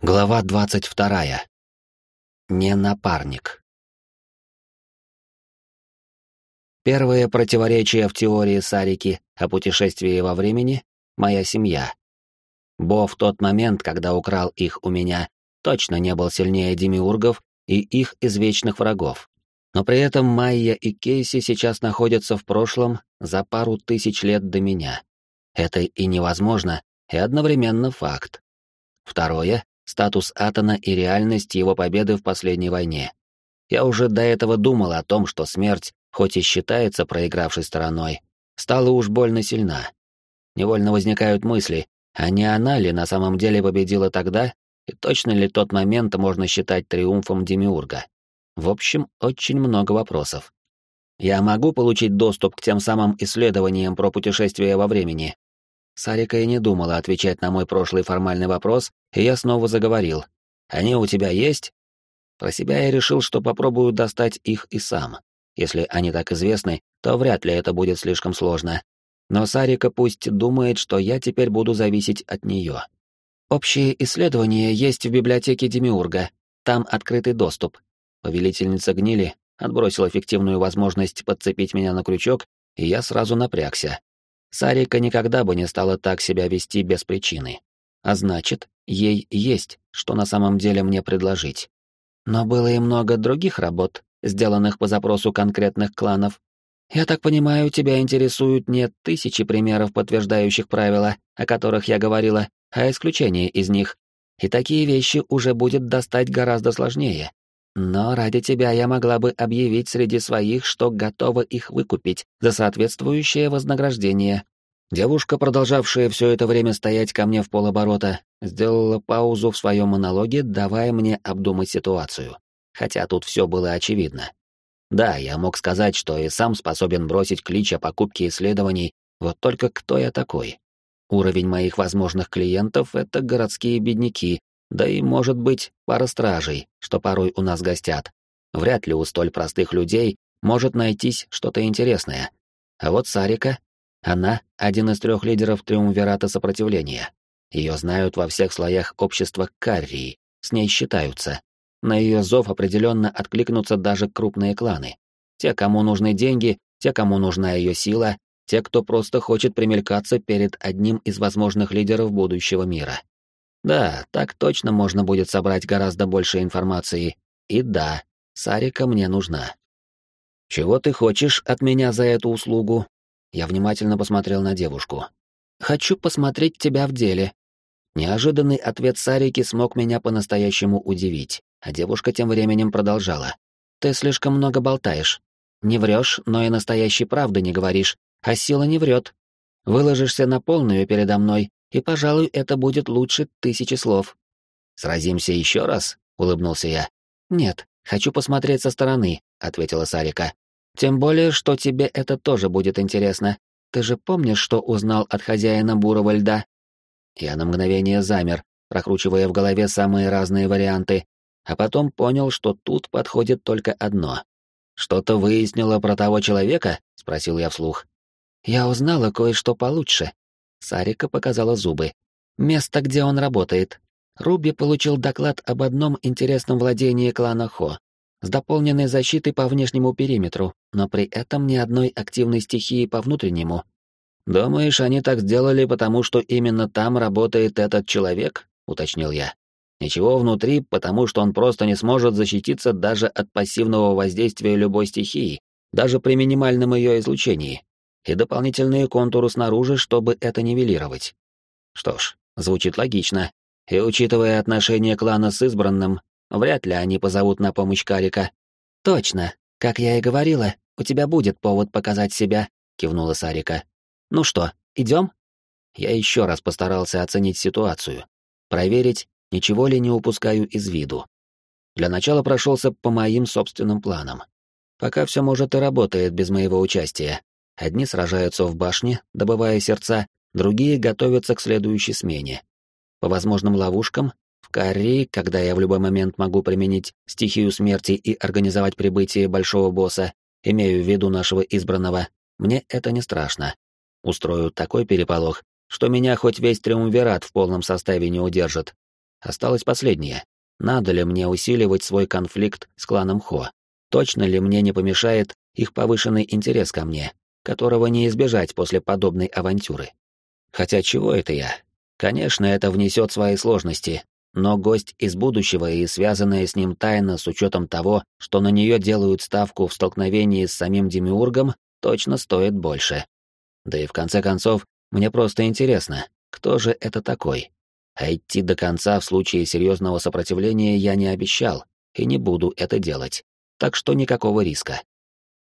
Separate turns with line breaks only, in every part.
Глава двадцать вторая. Не напарник. Первое противоречие в теории Сарики о путешествии во времени — моя семья. Бо в тот момент, когда украл их у меня, точно не был сильнее демиургов и их извечных врагов. Но при этом Майя и Кейси сейчас находятся в прошлом за пару тысяч лет до меня. Это и невозможно, и одновременно факт. Второе статус Атона и реальность его победы в последней войне. Я уже до этого думал о том, что смерть, хоть и считается проигравшей стороной, стала уж больно сильна. Невольно возникают мысли, а не она ли на самом деле победила тогда, и точно ли тот момент можно считать триумфом Демиурга? В общем, очень много вопросов. Я могу получить доступ к тем самым исследованиям про путешествия во времени, Сарика и не думала отвечать на мой прошлый формальный вопрос, и я снова заговорил. «Они у тебя есть?» Про себя я решил, что попробую достать их и сам. Если они так известны, то вряд ли это будет слишком сложно. Но Сарика пусть думает, что я теперь буду зависеть от нее. Общие исследования есть в библиотеке Демиурга. Там открытый доступ. Повелительница гнили отбросила эффективную возможность подцепить меня на крючок, и я сразу напрягся. Сарика никогда бы не стала так себя вести без причины. А значит, ей есть, что на самом деле мне предложить. Но было и много других работ, сделанных по запросу конкретных кланов. Я так понимаю, тебя интересуют не тысячи примеров, подтверждающих правила, о которых я говорила, а исключения из них. И такие вещи уже будет достать гораздо сложнее. Но ради тебя я могла бы объявить среди своих, что готова их выкупить за соответствующее вознаграждение. Девушка, продолжавшая все это время стоять ко мне в полоборота, сделала паузу в своем монологе, давая мне обдумать ситуацию. Хотя тут все было очевидно. Да, я мог сказать, что и сам способен бросить клич о покупке исследований, вот только кто я такой? Уровень моих возможных клиентов — это городские бедняки, да и, может быть, пара стражей, что порой у нас гостят. Вряд ли у столь простых людей может найтись что-то интересное. А вот Сарика, она — один из трех лидеров Триумвирата сопротивления. Ее знают во всех слоях общества Каррии, с ней считаются. На ее зов определенно откликнутся даже крупные кланы. Те, кому нужны деньги, те, кому нужна ее сила, те, кто просто хочет примелькаться перед одним из возможных лидеров будущего мира. Да, так точно можно будет собрать гораздо больше информации. И да, Сарика мне нужна. Чего ты хочешь от меня за эту услугу? Я внимательно посмотрел на девушку. Хочу посмотреть тебя в деле. Неожиданный ответ Сарики смог меня по-настоящему удивить, а девушка тем временем продолжала. Ты слишком много болтаешь. Не врешь, но и настоящей правды не говоришь, а сила не врет. Выложишься на полную передо мной, и, пожалуй, это будет лучше тысячи слов. «Сразимся еще раз?» — улыбнулся я. «Нет, хочу посмотреть со стороны», — ответила Сарика. «Тем более, что тебе это тоже будет интересно. Ты же помнишь, что узнал от хозяина бурого льда?» Я на мгновение замер, прокручивая в голове самые разные варианты, а потом понял, что тут подходит только одно. «Что-то выяснила про того человека?» — спросил я вслух. «Я узнала кое-что получше», Сарика показала зубы. Место, где он работает. Руби получил доклад об одном интересном владении клана Хо, с дополненной защитой по внешнему периметру, но при этом ни одной активной стихии по внутреннему. «Думаешь, они так сделали, потому что именно там работает этот человек?» — уточнил я. «Ничего внутри, потому что он просто не сможет защититься даже от пассивного воздействия любой стихии, даже при минимальном ее излучении и дополнительные контуры снаружи, чтобы это нивелировать. Что ж, звучит логично. И учитывая отношение клана с избранным, вряд ли они позовут на помощь Карика. Точно, как я и говорила, у тебя будет повод показать себя, кивнула Сарика. Ну что, идем? Я еще раз постарался оценить ситуацию, проверить, ничего ли не упускаю из виду. Для начала прошелся по моим собственным планам. Пока все может и работает без моего участия, Одни сражаются в башне, добывая сердца, другие готовятся к следующей смене. По возможным ловушкам, в Корее, когда я в любой момент могу применить стихию смерти и организовать прибытие большого босса, имею в виду нашего избранного, мне это не страшно. Устрою такой переполох, что меня хоть весь триумвират в полном составе не удержит. Осталось последнее. Надо ли мне усиливать свой конфликт с кланом Хо? Точно ли мне не помешает их повышенный интерес ко мне, которого не избежать после подобной авантюры? Хотя чего это я? Конечно, это внесет свои сложности, но гость из будущего и связанная с ним тайна с учетом того, что на нее делают ставку в столкновении с самим Демиургом, точно стоит больше. Да и в конце концов, мне просто интересно, кто же это такой? А идти до конца в случае серьезного сопротивления я не обещал и не буду это делать. Так что никакого риска.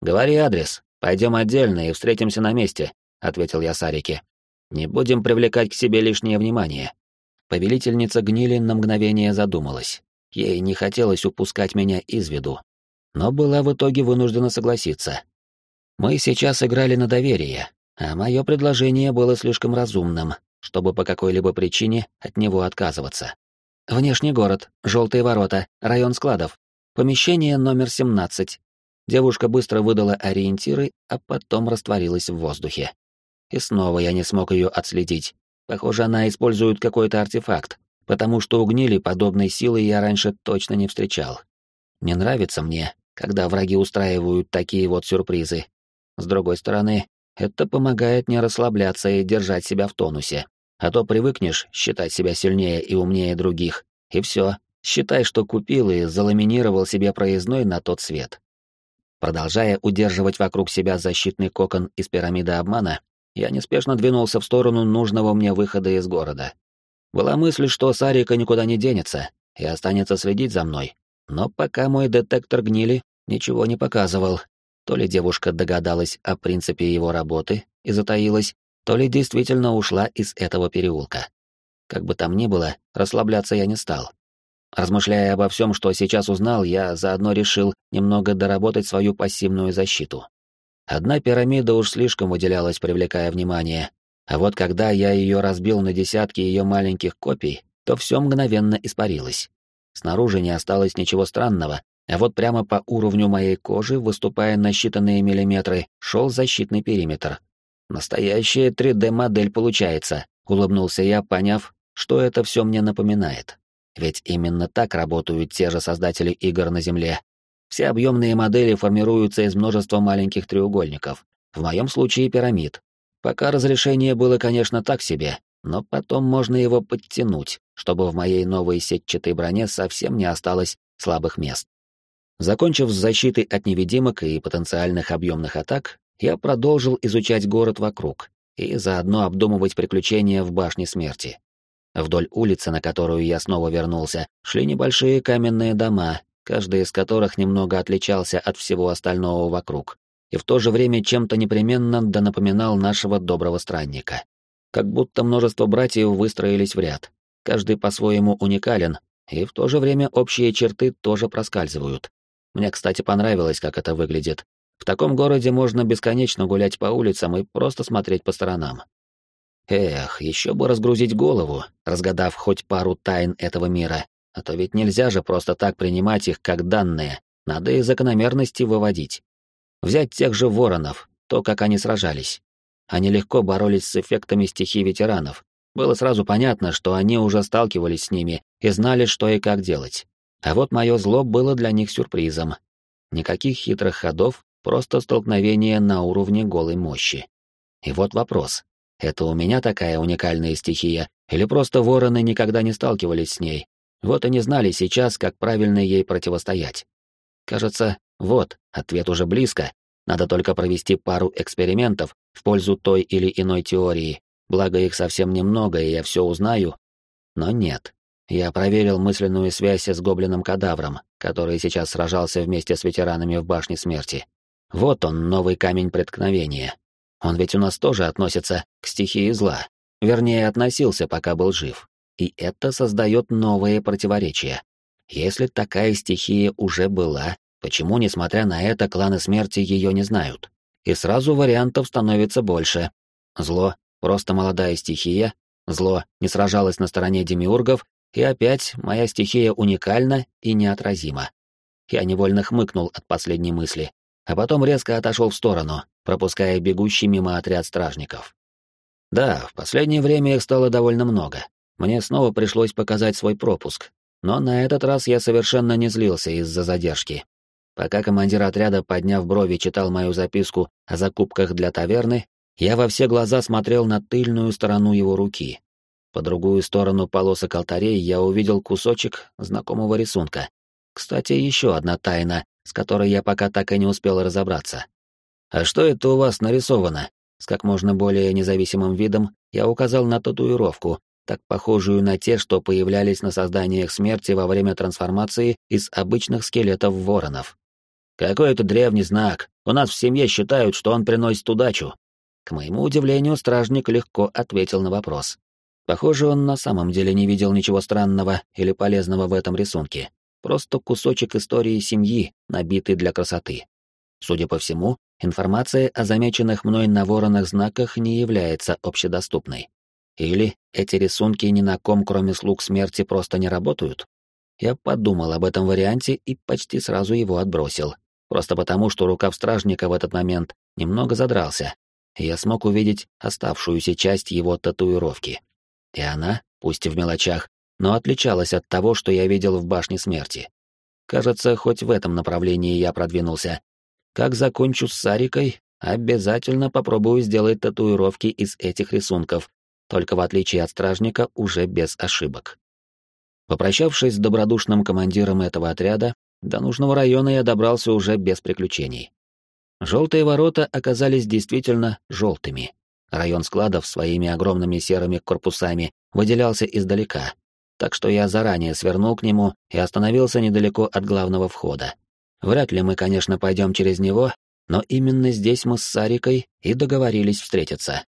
«Говори адрес, пойдем отдельно и встретимся на месте», — ответил я Сарике. «Не будем привлекать к себе лишнее внимание. Повелительница гнили на мгновение задумалась. Ей не хотелось упускать меня из виду. Но была в итоге вынуждена согласиться. Мы сейчас играли на доверие, а мое предложение было слишком разумным, чтобы по какой-либо причине от него отказываться. Внешний город, желтые ворота, район складов, помещение номер 17. Девушка быстро выдала ориентиры, а потом растворилась в воздухе. И снова я не смог ее отследить. Похоже, она использует какой-то артефакт, потому что угнили подобной силы я раньше точно не встречал. Не нравится мне, когда враги устраивают такие вот сюрпризы. С другой стороны, это помогает не расслабляться и держать себя в тонусе. А то привыкнешь считать себя сильнее и умнее других, и все, считай, что купил и заламинировал себе проездной на тот свет. Продолжая удерживать вокруг себя защитный кокон из пирамиды обмана, я неспешно двинулся в сторону нужного мне выхода из города. Была мысль, что Сарика никуда не денется и останется следить за мной, но пока мой детектор гнили ничего не показывал. То ли девушка догадалась о принципе его работы и затаилась, то ли действительно ушла из этого переулка. Как бы там ни было, расслабляться я не стал. Размышляя обо всем, что сейчас узнал, я заодно решил немного доработать свою пассивную защиту. Одна пирамида уж слишком выделялась, привлекая внимание, а вот когда я ее разбил на десятки ее маленьких копий, то все мгновенно испарилось. Снаружи не осталось ничего странного, а вот прямо по уровню моей кожи, выступая на считанные миллиметры, шел защитный периметр. Настоящая 3D-модель получается, улыбнулся я, поняв, что это все мне напоминает. Ведь именно так работают те же создатели игр на Земле, все объемные модели формируются из множества маленьких треугольников, в моем случае пирамид. Пока разрешение было, конечно, так себе, но потом можно его подтянуть, чтобы в моей новой сетчатой броне совсем не осталось слабых мест. Закончив с защитой от невидимок и потенциальных объемных атак, я продолжил изучать город вокруг и заодно обдумывать приключения в башне смерти. Вдоль улицы, на которую я снова вернулся, шли небольшие каменные дома каждый из которых немного отличался от всего остального вокруг, и в то же время чем-то непременно да напоминал нашего доброго странника. Как будто множество братьев выстроились в ряд, каждый по-своему уникален, и в то же время общие черты тоже проскальзывают. Мне, кстати, понравилось, как это выглядит. В таком городе можно бесконечно гулять по улицам и просто смотреть по сторонам. Эх, еще бы разгрузить голову, разгадав хоть пару тайн этого мира, а то ведь нельзя же просто так принимать их как данные, надо и закономерности выводить. Взять тех же воронов, то, как они сражались. Они легко боролись с эффектами стихий ветеранов. Было сразу понятно, что они уже сталкивались с ними и знали, что и как делать. А вот мое зло было для них сюрпризом. Никаких хитрых ходов, просто столкновение на уровне голой мощи. И вот вопрос. Это у меня такая уникальная стихия, или просто вороны никогда не сталкивались с ней, вот и не знали сейчас, как правильно ей противостоять. Кажется, вот, ответ уже близко. Надо только провести пару экспериментов в пользу той или иной теории, благо их совсем немного, и я все узнаю. Но нет. Я проверил мысленную связь с гоблином-кадавром, который сейчас сражался вместе с ветеранами в Башне Смерти. Вот он, новый камень преткновения. Он ведь у нас тоже относится к стихии зла. Вернее, относился, пока был жив и это создает новые противоречия. Если такая стихия уже была, почему, несмотря на это, кланы смерти ее не знают? И сразу вариантов становится больше. Зло — просто молодая стихия, зло не сражалось на стороне демиургов, и опять моя стихия уникальна и неотразима. Я невольно хмыкнул от последней мысли, а потом резко отошел в сторону, пропуская бегущий мимо отряд стражников. Да, в последнее время их стало довольно много, мне снова пришлось показать свой пропуск, но на этот раз я совершенно не злился из-за задержки. Пока командир отряда, подняв брови, читал мою записку о закупках для таверны, я во все глаза смотрел на тыльную сторону его руки. По другую сторону полосок алтарей я увидел кусочек знакомого рисунка. Кстати, еще одна тайна, с которой я пока так и не успел разобраться. «А что это у вас нарисовано?» С как можно более независимым видом я указал на татуировку, так похожую на те, что появлялись на созданиях смерти во время трансформации из обычных скелетов воронов. «Какой это древний знак! У нас в семье считают, что он приносит удачу!» К моему удивлению, стражник легко ответил на вопрос. Похоже, он на самом деле не видел ничего странного или полезного в этом рисунке. Просто кусочек истории семьи, набитый для красоты. Судя по всему, информация о замеченных мной на воронах знаках не является общедоступной. Или эти рисунки ни на ком, кроме слуг смерти, просто не работают? Я подумал об этом варианте и почти сразу его отбросил. Просто потому, что рукав стражника в этот момент немного задрался, и я смог увидеть оставшуюся часть его татуировки. И она, пусть и в мелочах, но отличалась от того, что я видел в башне смерти. Кажется, хоть в этом направлении я продвинулся. Как закончу с Сарикой, обязательно попробую сделать татуировки из этих рисунков, только в отличие от стражника уже без ошибок. Попрощавшись с добродушным командиром этого отряда, до нужного района я добрался уже без приключений. Желтые ворота оказались действительно желтыми. Район складов своими огромными серыми корпусами выделялся издалека, так что я заранее свернул к нему и остановился недалеко от главного входа. Вряд ли мы, конечно, пойдем через него, но именно здесь мы с Сарикой и договорились встретиться.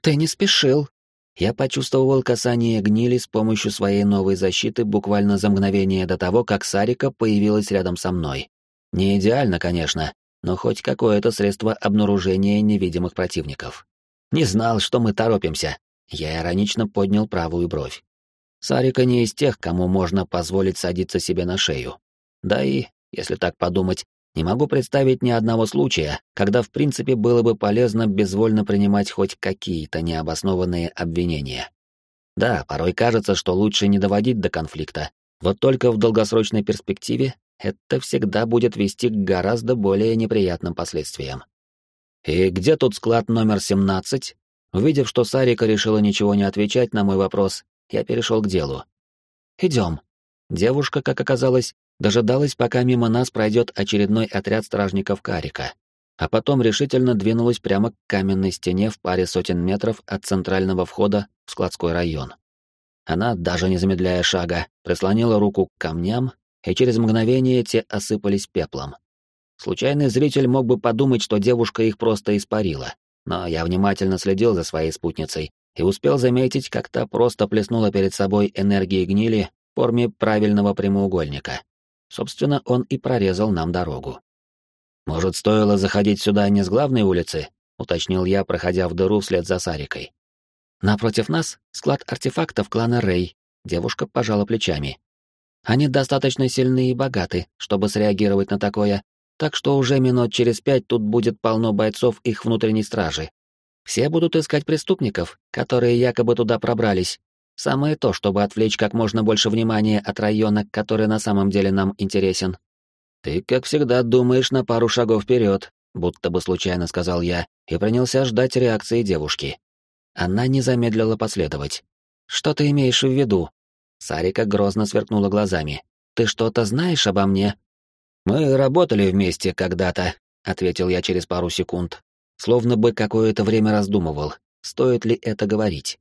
«Ты не спешил», я почувствовал касание гнили с помощью своей новой защиты буквально за мгновение до того, как Сарика появилась рядом со мной. Не идеально, конечно, но хоть какое-то средство обнаружения невидимых противников. Не знал, что мы торопимся. Я иронично поднял правую бровь. Сарика не из тех, кому можно позволить садиться себе на шею. Да и, если так подумать, не могу представить ни одного случая, когда в принципе было бы полезно безвольно принимать хоть какие-то необоснованные обвинения. Да, порой кажется, что лучше не доводить до конфликта, вот только в долгосрочной перспективе это всегда будет вести к гораздо более неприятным последствиям. «И где тут склад номер 17?» Увидев, что Сарика решила ничего не отвечать на мой вопрос, я перешел к делу. «Идем». Девушка, как оказалось, дожидалась, пока мимо нас пройдет очередной отряд стражников Карика, а потом решительно двинулась прямо к каменной стене в паре сотен метров от центрального входа в складской район. Она, даже не замедляя шага, прислонила руку к камням, и через мгновение те осыпались пеплом. Случайный зритель мог бы подумать, что девушка их просто испарила, но я внимательно следил за своей спутницей и успел заметить, как та просто плеснула перед собой энергией гнили в форме правильного прямоугольника. Собственно, он и прорезал нам дорогу. «Может, стоило заходить сюда не с главной улицы?» — уточнил я, проходя в дыру вслед за Сарикой. «Напротив нас склад артефактов клана Рэй», — девушка пожала плечами. «Они достаточно сильны и богаты, чтобы среагировать на такое, так что уже минут через пять тут будет полно бойцов их внутренней стражи. Все будут искать преступников, которые якобы туда пробрались, Самое то, чтобы отвлечь как можно больше внимания от района, который на самом деле нам интересен. «Ты, как всегда, думаешь на пару шагов вперед», будто бы случайно сказал я, и принялся ждать реакции девушки. Она не замедлила последовать. «Что ты имеешь в виду?» Сарика грозно сверкнула глазами. «Ты что-то знаешь обо мне?» «Мы работали вместе когда-то», — ответил я через пару секунд, словно бы какое-то время раздумывал, стоит ли это говорить.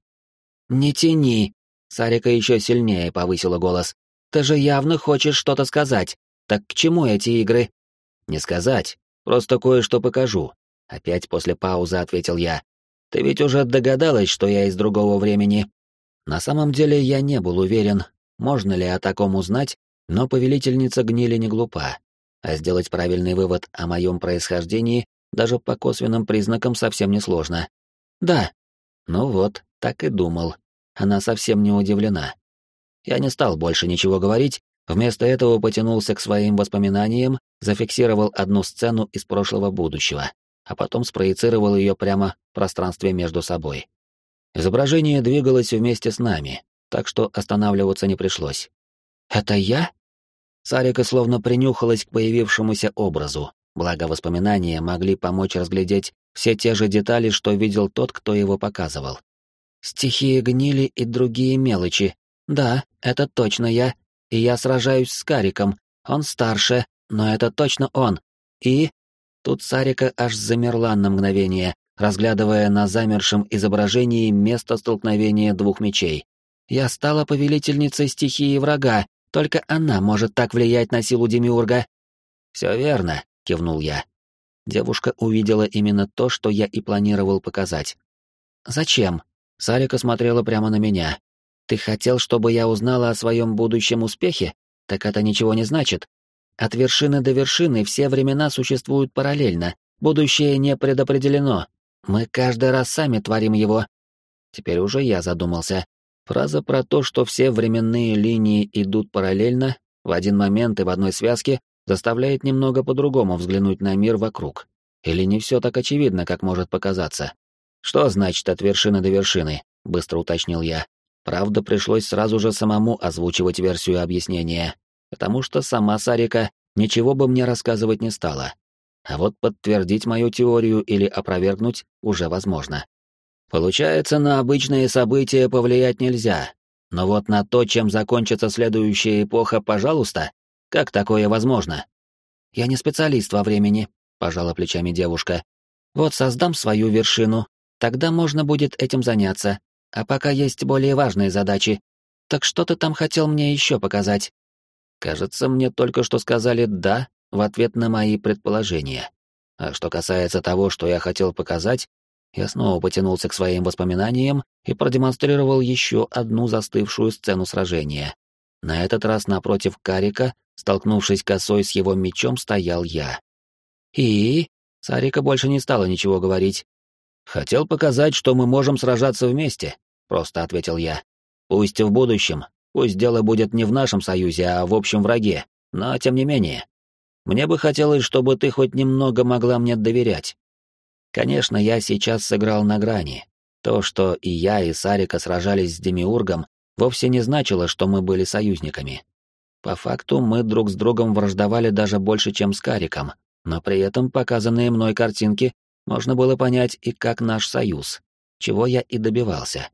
«Не тяни!» Сарика еще сильнее повысила голос. «Ты же явно хочешь что-то сказать. Так к чему эти игры?» «Не сказать, просто кое-что покажу». Опять после паузы ответил я. «Ты ведь уже догадалась, что я из другого времени?» На самом деле я не был уверен, можно ли о таком узнать, но повелительница гнили не глупа, а сделать правильный вывод о моем происхождении даже по косвенным признакам совсем несложно. «Да». «Ну вот, так и думал. Она совсем не удивлена. Я не стал больше ничего говорить, вместо этого потянулся к своим воспоминаниям, зафиксировал одну сцену из прошлого будущего, а потом спроецировал ее прямо в пространстве между собой. Изображение двигалось вместе с нами, так что останавливаться не пришлось. «Это я?» Сарика словно принюхалась к появившемуся образу, благо воспоминания могли помочь разглядеть все те же детали, что видел тот, кто его показывал. «Стихии гнили и другие мелочи. Да, это точно я, и я сражаюсь с Кариком. Он старше, но это точно он. И...» Тут Сарика аж замерла на мгновение, разглядывая на замершем изображении место столкновения двух мечей. «Я стала повелительницей стихии врага, только она может так влиять на силу Демиурга». «Все верно», — кивнул я. Девушка увидела именно то, что я и планировал показать. «Зачем?» Сарика смотрела прямо на меня. «Ты хотел, чтобы я узнала о своем будущем успехе? Так это ничего не значит. От вершины до вершины все времена существуют параллельно. Будущее не предопределено. Мы каждый раз сами творим его». Теперь уже я задумался. Фраза про то, что все временные линии идут параллельно, в один момент и в одной связке, заставляет немного по-другому взглянуть на мир вокруг. Или не все так очевидно, как может показаться? Что значит от вершины до вершины? Быстро уточнил я. Правда, пришлось сразу же самому озвучивать версию объяснения, потому что сама Сарика ничего бы мне рассказывать не стала. А вот подтвердить мою теорию или опровергнуть уже возможно. Получается, на обычные события повлиять нельзя. Но вот на то, чем закончится следующая эпоха, пожалуйста, как такое возможно? Я не специалист во времени, пожала плечами девушка. Вот создам свою вершину, тогда можно будет этим заняться. А пока есть более важные задачи. Так что ты там хотел мне еще показать? Кажется, мне только что сказали «да» в ответ на мои предположения. А что касается того, что я хотел показать, я снова потянулся к своим воспоминаниям и продемонстрировал еще одну застывшую сцену сражения. На этот раз напротив Карика, столкнувшись косой с его мечом, стоял я. «И?» Сарика больше не стала ничего говорить. «Хотел показать, что мы можем сражаться вместе», — просто ответил я. «Пусть в будущем, пусть дело будет не в нашем союзе, а в общем враге, но тем не менее. Мне бы хотелось, чтобы ты хоть немного могла мне доверять. Конечно, я сейчас сыграл на грани. То, что и я, и Сарика сражались с Демиургом, вовсе не значило, что мы были союзниками. По факту мы друг с другом враждовали даже больше, чем с Кариком, но при этом показанные мной картинки можно было понять и как наш союз, чего я и добивался.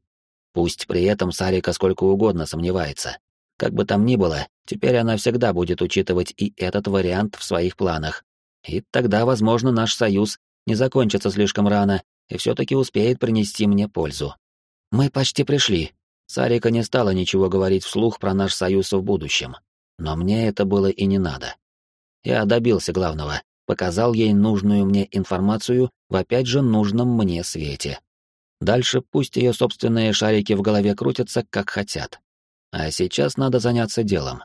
Пусть при этом Сарика сколько угодно сомневается. Как бы там ни было, теперь она всегда будет учитывать и этот вариант в своих планах. И тогда, возможно, наш союз не закончится слишком рано и все-таки успеет принести мне пользу. Мы почти пришли. Сарика не стала ничего говорить вслух про наш союз в будущем. Но мне это было и не надо. Я добился главного, показал ей нужную мне информацию в опять же нужном мне свете. Дальше пусть ее собственные шарики в голове крутятся, как хотят. А сейчас надо заняться делом.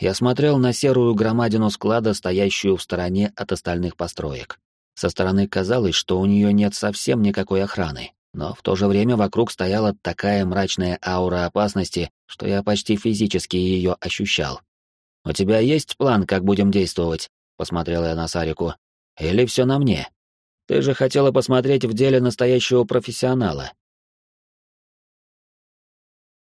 Я смотрел на серую громадину склада, стоящую в стороне от остальных построек. Со стороны казалось, что у нее нет совсем никакой охраны, но в то же время вокруг стояла такая мрачная аура опасности, что я почти физически ее ощущал. «У тебя есть план, как будем действовать?» — посмотрел я на Сарику. «Или все на мне? Ты же хотела посмотреть в деле настоящего профессионала,